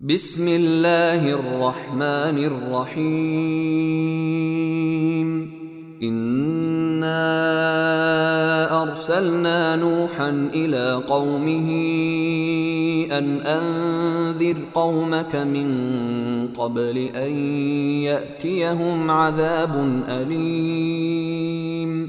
بسم الله الرحمن الرحيم. إنا أرسلنا نوحا إلى قومه أن أنذر قومك من قبل أن يأتيهم عذاب أليم.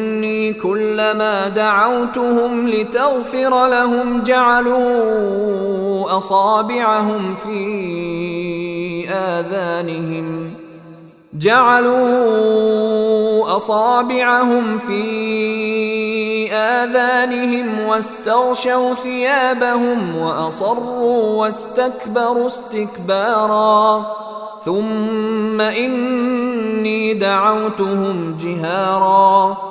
كلما دعوتهم لتغفر لهم جعلوا أصابعهم في آذانهم. جعلوا أصابعهم في آذانهم واستغشوا ثيابهم وأصروا واستكبروا استكبارا. ثم إني دعوتهم جهارا.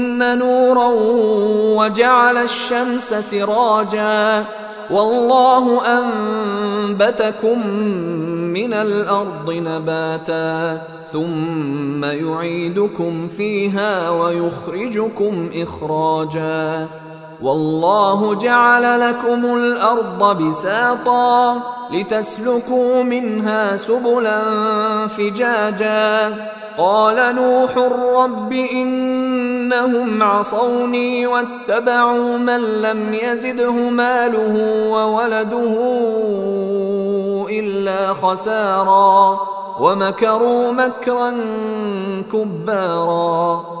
نورا وجعل الشمس سراجا والله أنبتكم من الأرض نباتا ثم يعيدكم فيها ويخرجكم إخراجا والله جعل لكم الأرض بساطا لتسلكوا منها سبلا فجاجا. قال نوح رب إنهم عصوني واتبعوا من لم يزده ماله وولده إلا خسارا. ومكروا مكرا كبارا.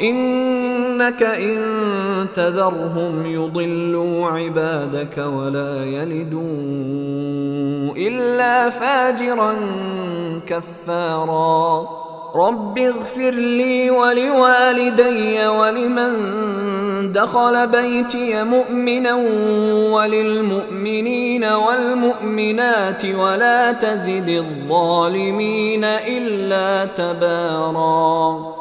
إنك إن تذرهم يضلوا عبادك ولا يلدوا إلا فاجرا كفارا. رب اغفر لي ولوالدي ولمن دخل بيتي مؤمنا وللمؤمنين والمؤمنات ولا تزد الظالمين إلا تباراً.